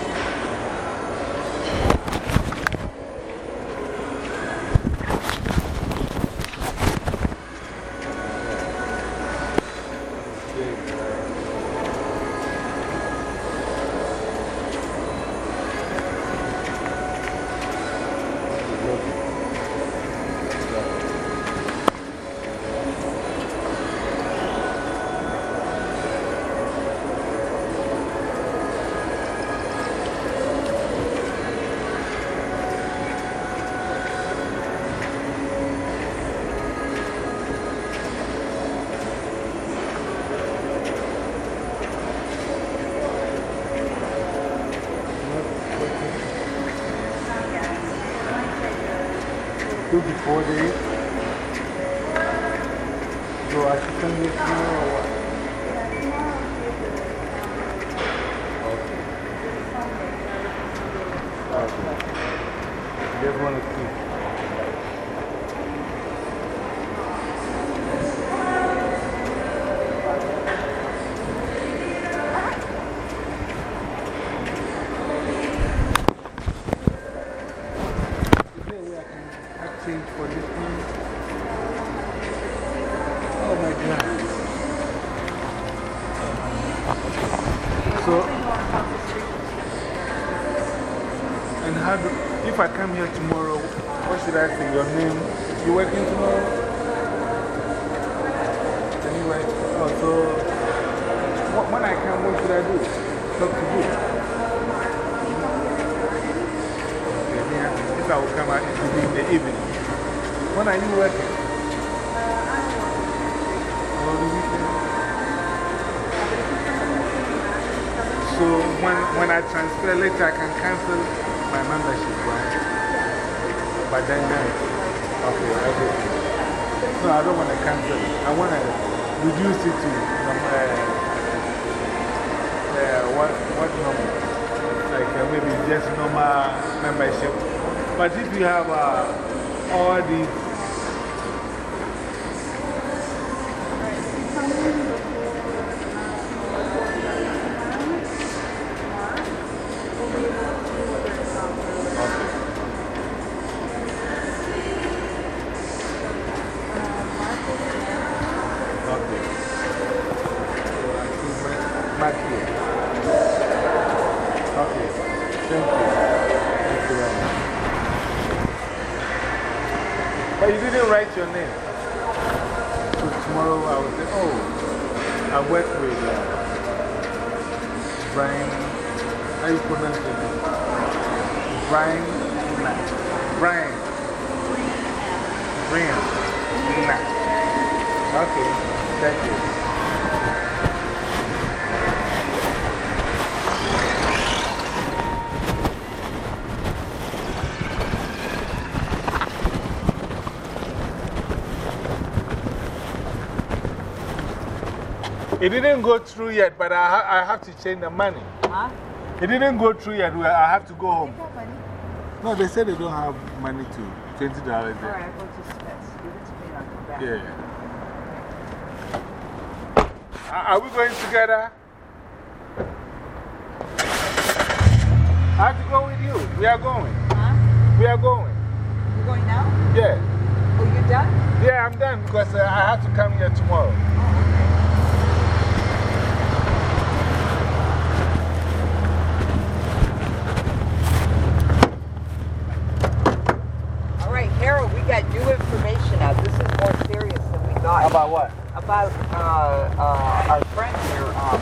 Anyway, oh, so wh- when I come, what should I do? Talk to you. If I will come out, in the evening. When are you working? The weekend? So when, when I transfer later, I can cancel my membership, right? But then, uh, okay. No, I don't want to cancel. I want to reduce it to some, uh, uh, what, what number? Like uh, maybe just normal membership. But if you have uh, all these. It didn't go through yet, but I, ha I have to change the money. huh? It didn't go through yet. I have to go home. No, they said they don't have money to $20 All right, I'll Smith's. Give it to me and I'll come back. Yeah. Are we going together? I have to go with you. We are going. Huh? We are going. You going now? Yeah. Are you done? Yeah, I'm done because uh, I have to come here tomorrow. All right, Harold, we got new information now. This is more serious than we thought. About what? About uh, uh, our friend here, um,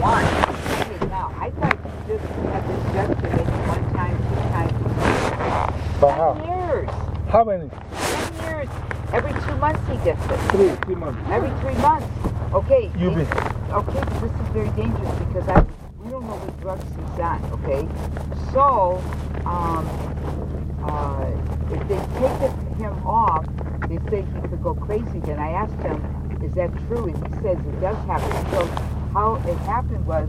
Juan. Hey, now, I thought you just had this yesterday, one time, two times. But Ten how? years. How many? Ten years. Every two months he gets it. Three, three months. Every three months. Okay. You be- Okay, this is very dangerous because I, we don't know what drugs he's on, okay? So, um, uh, if they take it, him off, they say he could go crazy. Then I asked him, is that true? And he says it does happen. So, how it happened was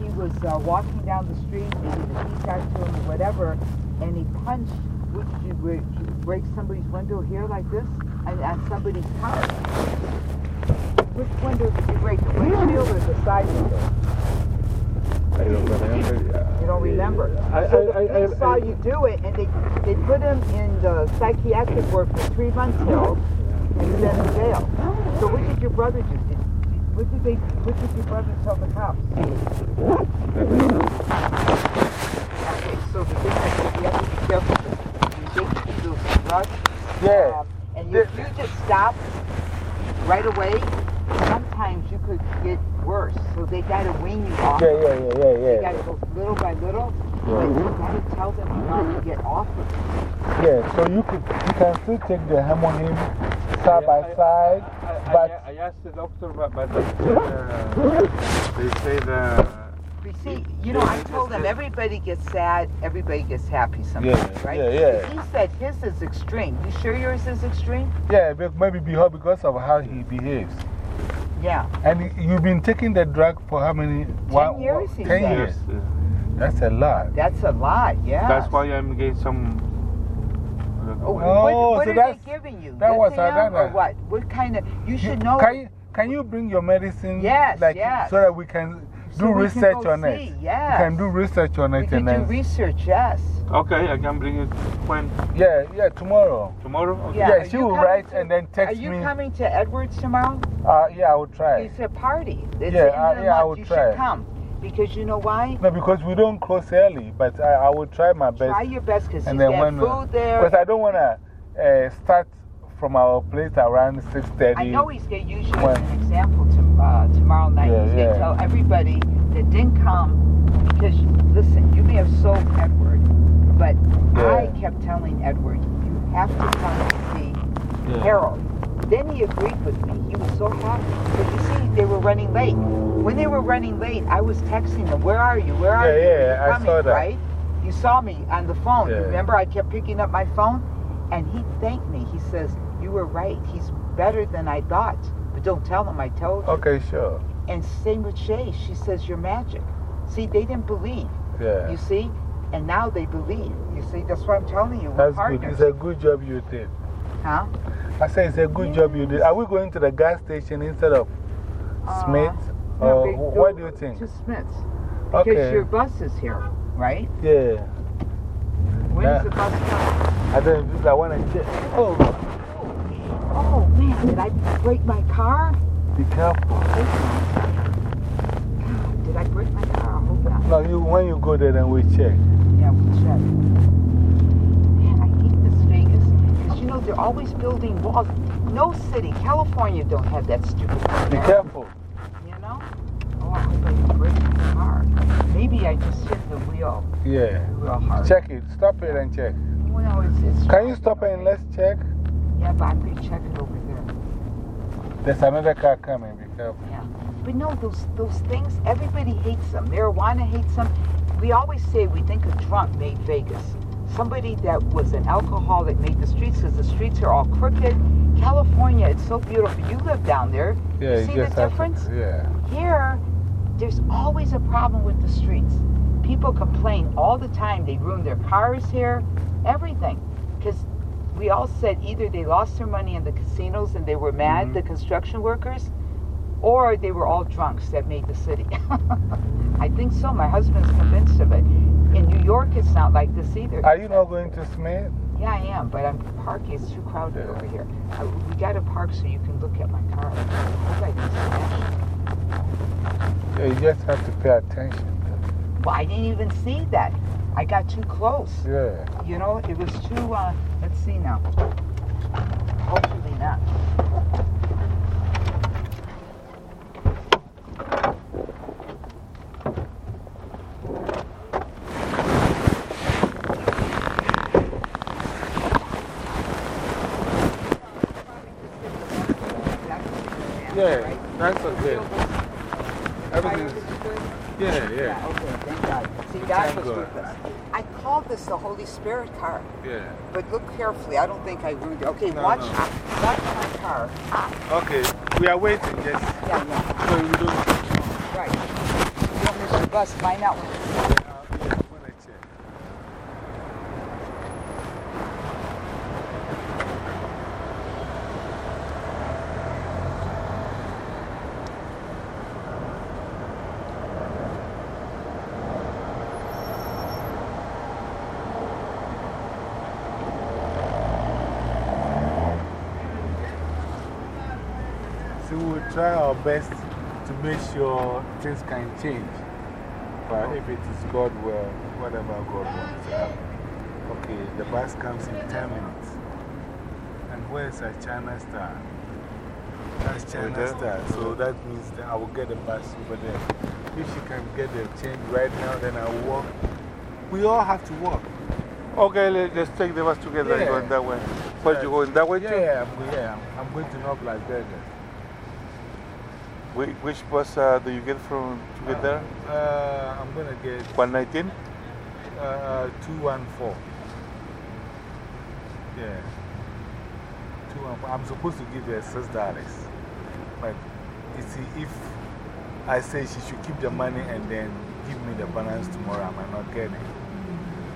he was uh, walking down the street, maybe the thief got to him or whatever, and he punched, which you, where you break somebody's window here like this, and on somebody's car. Which window did you break? The windshield or the side window? I don't remember. You don't remember. I, so I, the I, police saw you do it, and they they put him in the psychiatric ward for three months held and him to jail. So what did your brother do? Did, what did they? What did your brother tell the cops? Okay, so the thing is, you have to be careful. You get these little drugs. Yeah. um, and if you just stop right away, sometimes you could get worse. So they got to wean you off. Yeah, yeah, yeah, yeah, You got to go little by little. But you got to tell them how to get off of it. Yeah, so you, could, you can still take the Hemohim side by I- side, I, but I, I asked the doctor, but, but they said, uh, they said, uh, You see, you know, I told them everybody gets sad, everybody gets happy sometimes, Yeah, right? yeah, yeah. He said his is extreme. You sure yours is extreme? yeah, maybe because because of how he behaves. Yeah. And you've been taking the drug for how many? Ten years, he Ten said. years. yes, That's a lot. That's a lot, yeah. that's why I'm getting some. Oh, what, Oh, what so are they giving you? that was Lithium another- Or what? What kind of. You You- should know. Can you, can you bring your medicine? Yes, like, yes. So that we can So do we can research go on see, it. yes. We can do research on we it could and do then. research, yes. Okay, I can bring it when? yeah, yeah, tomorrow. Tomorrow? Okay. Yeah, Yeah, are she you will write to- and then text me. Are you me. coming to Edwards tomorrow? Uh, yeah, I will try. It's a party. It's Yeah, the end I- of the yeah, I month. will you try. should come. Because you know why? No, because we don't close early, but I, I will try my best. Try your best because and you then get when, food there. Because I don't want to uh, start from our place around 6.30. I know he's going to use you When? as an example to, uh, tomorrow night. Yeah, he's going yeah. to tell everybody that didn't come because, listen, you may have sold Edward, but I kept telling Edward, you have to come and see Yeah. Harold. Then he agreed with me. He was so happy. But you see, they were running late. When they were running late, I was texting them, Where are you? Where are Yeah, you? yeah, You're I coming, saw that. Right? You saw me on the phone. Yeah. Remember, I kept picking up my phone? And he thanked me. He says, You were right. He's better than I thought. But don't tell him I told you. Okay, sure. And same with Shay. She says, You're magic. See, they didn't believe. Yeah. You see? And now they believe. You see, that's what I'm telling you. That's good. It's a good job you did. Huh? I say it's a good job you did. Are we going to the gas station instead of Uh, Smith's? Or what do you think? To Smith's. Because Okay. your bus is here, right? Yeah. When Yeah. is the bus coming? I don't I want to check. Oh, Oh, man, did I break my car? be careful. I break my car? I hope not. No, you, when you go there, then we check. Yeah, we'll check. Man, I hate this Vegas. Because, you know, they're always building walls. No city, California don't have that stupid Be careful. You know? Oh, I hope I didn't break my car. Maybe I just hit the wheel Yeah. real hard. Check it. Stop it and check. Well, it's, it's Can you stop it and let's check? Yeah, but I'm going to check it over there. There's another car coming. Be careful. Yeah. But no, those, those things, everybody hates them. Marijuana hates them. We always say we think a drunk made Vegas. Somebody that was an alcoholic made the streets because the streets are all crooked. California, it's so beautiful. You live down there. Yeah, you see the have to- difference? yeah. Here, there's always a problem with the streets. people complain all the time. They ruin their cars here, everything. Because we all said either they lost their money in the casinos and they were mad, Mhm. the construction workers, or they were all drunks that made the city. I think so. My husband's convinced of it. In New York, it's not like this either. Are you not going to Smith? Yeah, I am, but I'm parking. It's too crowded over here. Uh, we got to park so you can look at my car. I hope I can smash. Yeah, you just have to pay attention. Well, I didn't even see that. I got too close. Yeah. You know, it was too, uh, let's see now. Hopefully not. Yeah, that's okay. Everything's. Yeah, yeah. Okay, thank God. See, God Thank was God. with us. I called this the Holy Spirit car, Yeah. but look carefully. I don't think I ruined it. Okay, No, watch, no. watch my car. Okay, we are waiting yes. Yeah, yeah, so we don't. right. You don't miss your bus. Find out when Uh, yeah, I'm gonna check. So we will try our best to make sure things can change. But if it is God will, whatever God wants to happen. Okay, the bus comes in 10 minutes. And where's our China Star? That's China? Star. So that means that I will get the bus over there. If she can get the change right now, then I will walk. We all have to walk. Okay, let, let's take the bus together and go in that way. But you going that way Yeah, too? yeah, I'm, yeah, I'm, I'm going to North Las Vegas. Whi- Which bus uh, do you get from to get there? Uh, I'm going to get 119? uh, 214. Yeah. 214. I'm supposed to give her $6. But you see, if I say she should keep the money and then give me the balance tomorrow, I might not get it.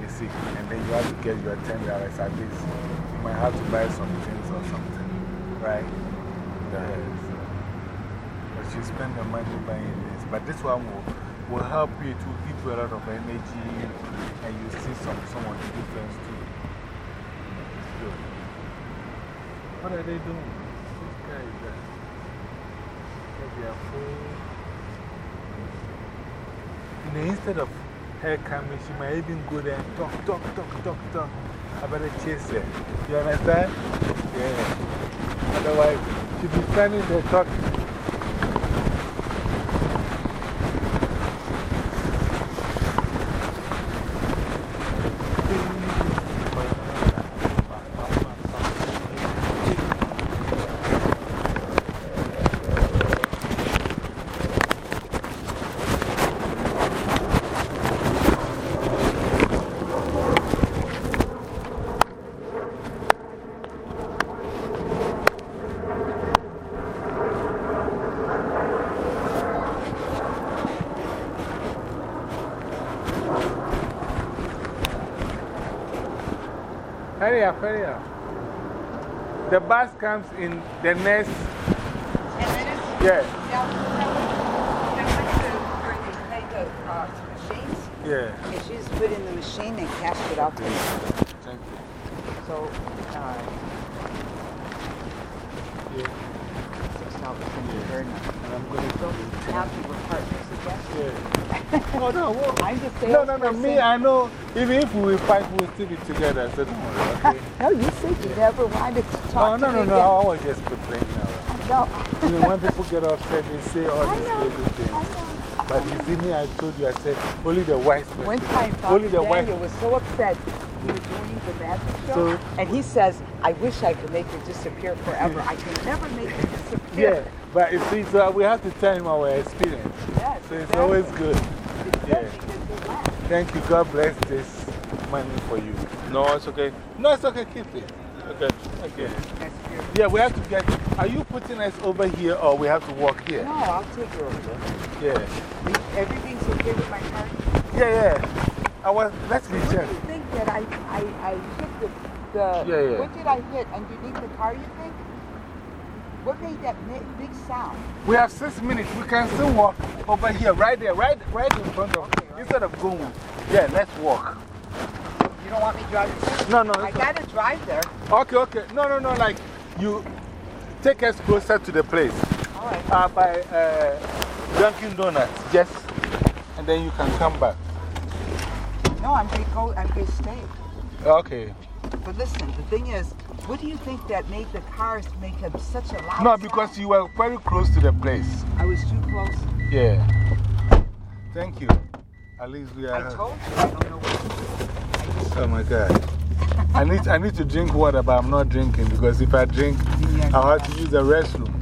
You see, and then you have to get your $10 at least. You might have to buy some things or something, right? Yeah, she spend the money buying this. But this one will, will help you to give you a lot of energy and you see some, some of the difference too. What are they doing? This guy is that. They are full. You know, instead of her coming, she might even go there and talk, talk, talk, talk, talk. I better chase her. You understand? Yeah. Otherwise, she'll be standing there talking. The bus comes in the next. 10 minutes? Yeah, Yeah. I went to where they play the machines. yeah. And she just put in the machine and cashed it out to me. Thank you. So, uh, Yeah. six dollars and very nice. And I'm going to So happy we're partners again. Yeah. Oh, no, well, I'm just no, no, no. Me, I know. Even if we fight, we'll still be together. So don't worry? No, you said you never wanted to talk no, to no, me no. no. I was just complaining now. No. You know, when people get upset, they say all these crazy things. But you see me, I told you, I said, only the wise. One time, only the wise Daniel was so upset. We were doing the magic show. So- and he says, I wish I could make it disappear forever. I can never make it disappear. Yeah, but you see, so we have to tell him our experience. Yes, So it's exactly. always good. It's Yeah. good because he laughed. Thank you. God bless this money for you. No, it's okay. No, it's okay. Keep it. Okay. Okay. Yeah, we have to get. Are you putting us over here or we have to walk here? No, I'll take you over there. Yeah. Everything's okay with my car? Yeah, yeah. I was, let me What check. do you think that I, I, I hit the, the Yeah, yeah. what did I hit underneath the car, you think? What made that big sound? We have six minutes. We can still walk over here, right there, right, right in front of Instead of going. Yeah, let's walk. You don't want me driving? No, no. I gotta drive there. Okay, okay. No, no, no. Like, you take us closer to the place. All right. Uh, by uh, Dunkin' Donuts. Just, and then you can come back. No, I'm gonna go, I'm gonna stay. Okay. But listen, the thing is, what do you think that made the cars make such a loud No, sound? because you were very close to the place. I was too close. Yeah. Thank you. At least we are. I told you, I don't know what Oh my God. I need, I need to drink water, but I'm not drinking because if I drink, I'll have to use the restroom.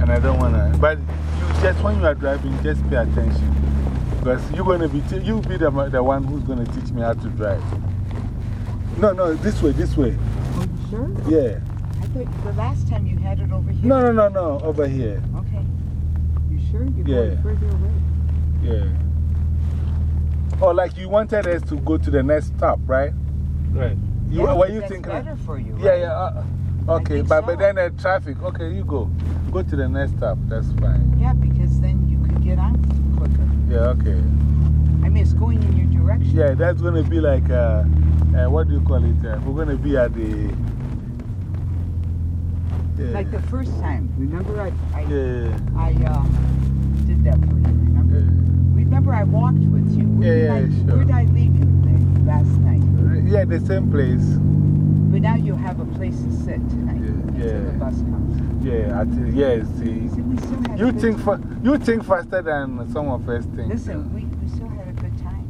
And I don't want to. But you just when you are driving, just pay attention. Because you're going to be, you'll be the, the one who's going to teach me how to drive. No, no, this way, this way. Are you sure? Yeah. I thought the last time you had it over here. No, no, no, no, over here. Okay. You sure? You're Yeah. going further away. Yeah. Oh, like you wanted us to go to the next stop, right? Right. You, Yeah, what but you that's thinking? better for you, Yeah, right? yeah. Uh, okay, think but, but then the traffic. Okay, you go. Go to the next stop. That's fine. Yeah, because then you could get on quicker. Yeah, okay. I mean, it's going in your direction. Yeah, that's going to be like, uh, uh, what do you call it? Uh, we're going to be at the. Yeah. Like the first time. Remember, I, I, Yeah. I uh, did that for you. Remember? Remember, I walked with you. Yeah, yeah, I, sure. Where did I leave you last night? Uh, yeah, the same place. But now you'll have a place to sit tonight until yeah. the bus comes. Yeah, I yeah, see. See, we still had You think, fa you think faster than some of us think. Listen, we, we still had a good time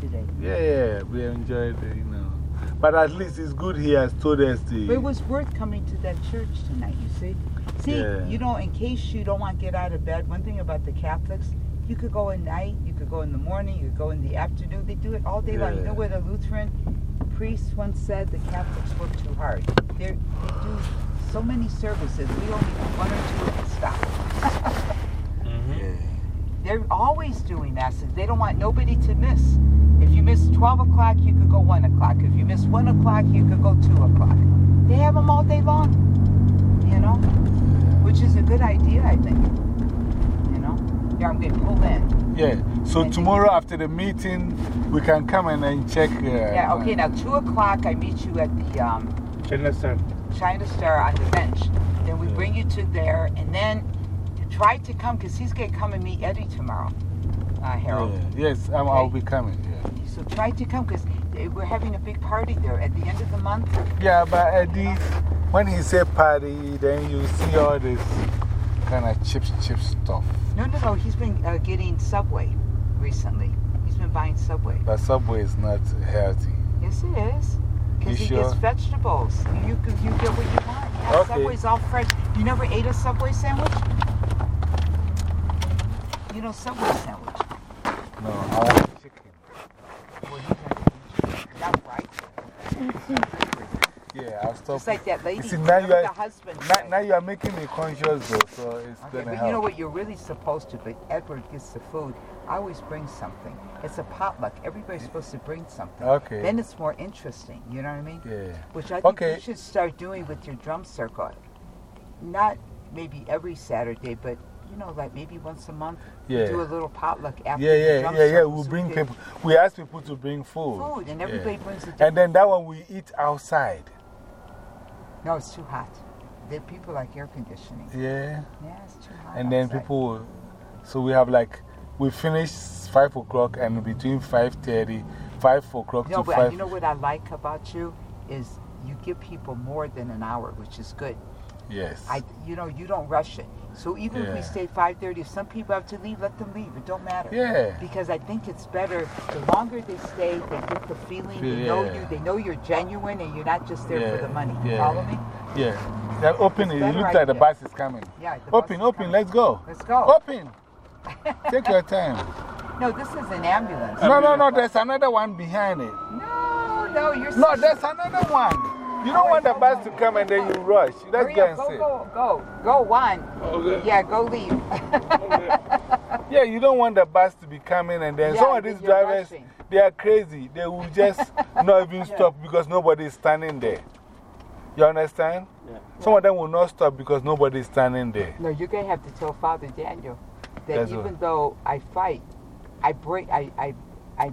today. Yeah, yeah, we enjoyed it, you know. But at least it's good he has told us the. But it was worth coming to that church tonight, you see? See, Yeah. you know, in case you don't want to get out of bed, one thing about the Catholics, you could go at night, you could go in the morning, you could go in the afternoon. They do it all day long. You know Yeah. what a Lutheran priest once said? The Catholics work too hard. They're, they do so many services. We only do one or two and stop. Mm-hmm. They're always doing masses. They don't want nobody to miss. If you miss 12 o'clock, you could go 1 o'clock. If you miss 1 o'clock, you could go 2 o'clock. They have them all day long, you know? Which is a good idea, I think. You know? Here, I'm getting pulled in. Yeah, so tomorrow after the meeting, we can come and then check. Uh, Yeah, okay, now 2 o'clock, I meet you at the um, China Star. China Star on the bench. Then we bring you to there, and then try to come, because he's going to come and meet Eddie tomorrow, uh, Harold. Yeah, yes, I'm, I'll be coming. Yeah. So try to come because we're having a big party there at the end of the month. Yeah, but Eddie, when he say party, then you see all this kind of chip chip stuff. No, no, no. He's been uh, getting Subway recently. He's been buying Subway. But Subway is not healthy. Yes, it is. Because You he gets vegetables. You, you get what you want. Yeah, Okay. Subway's all fresh. You never ate a Subway sandwich? You know, Subway sandwich. No, I want chicken. Well, you can, that's right. Yeah, I'll stop. Just like that lady. You see, now you, are, the husband now, said. now you are making me conscious though, so it's Okay, going to but help. you know what you're really supposed to, but Edward gets the food. I always bring something. It's a potluck. Everybody's supposed to bring something. Okay. Then it's more interesting. You know what I mean? Yeah. Which I think Okay. you should start doing with your drum circle. Not maybe every Saturday, but you know, like maybe once a month. Yeah. Do a little potluck after Yeah, the yeah, drum yeah, yeah. We bring people, we ask people to bring food. Food, and Yeah. everybody brings a And then that one we eat outside. No, it's too hot. The people like air conditioning. Yeah. Yeah, it's too hot. And then people, so we have like, we finish 5 o'clock and between 5.30, 5 o'clock No, to but 5. you know what I like about you is you give people more than an hour, which is good. Yes. I, you know, you don't rush it. So even if we stay 5:30, if some people have to leave, let them leave. It don't matter. Yeah. Because I think it's better. The longer they stay, they get the feeling. They know Yeah. you. They know you're genuine, and you're not just there yeah. for the money. You yeah. follow me? Yeah. Open it. Looks like the bus is coming. Yeah. Open, open, coming. let's go. Let's go. Open. Take your time. No, this is an ambulance. No, no, no, there's another one behind it. No, no, you're. No, there's another one. You don't want the bus to come and then you rush. Let's Hurry go up, go, go, go, go. One. Okay. Yeah, go leave. Yeah, you don't want the bus to be coming and then Yeah, some of these you're drivers, rushing. they are crazy. They will just not even stop because nobody is standing there. You understand? Yeah. Some of them will not stop because nobody is standing there. No, you're going to have to tell Father Daniel that That's even what- though I fight, I bring, I, I, I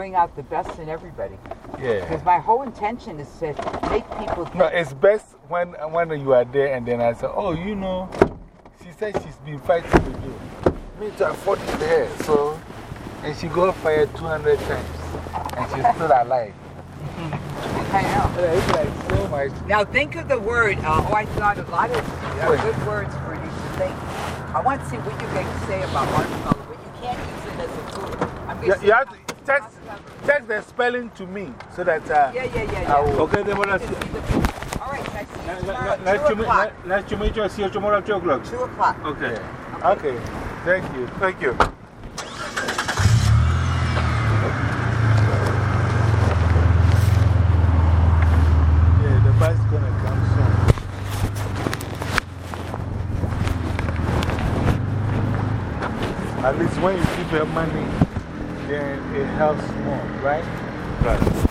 bring out the best in everybody. Yeah. Because my whole intention is to make people No, it's best when, when you are there and then I say, oh, you know, she said she's been fighting with you. Me too, I fought with her. So, and she got fired 200 times and she's still alive. I know. Yeah, It's like so much. Now think of the word. Uh, oh, I thought a lot of uh, good words for you to think. I want to see what you're going to say about Marshmallow, but you can't use it as a tool. I'm going You, say to text, text the spelling to me so that uh, Yeah, yeah, yeah. I yeah. will. Okay, Deborah. All right, I see you tomorrow Nice to meet o'clock. nice to meet you. See you tomorrow at 2 o'clock. 2 o'clock. Okay. Okay. Thank you. Thank you. Yeah, the bus is going to come soon. At least when you keep your money, then it helps more, right? Right.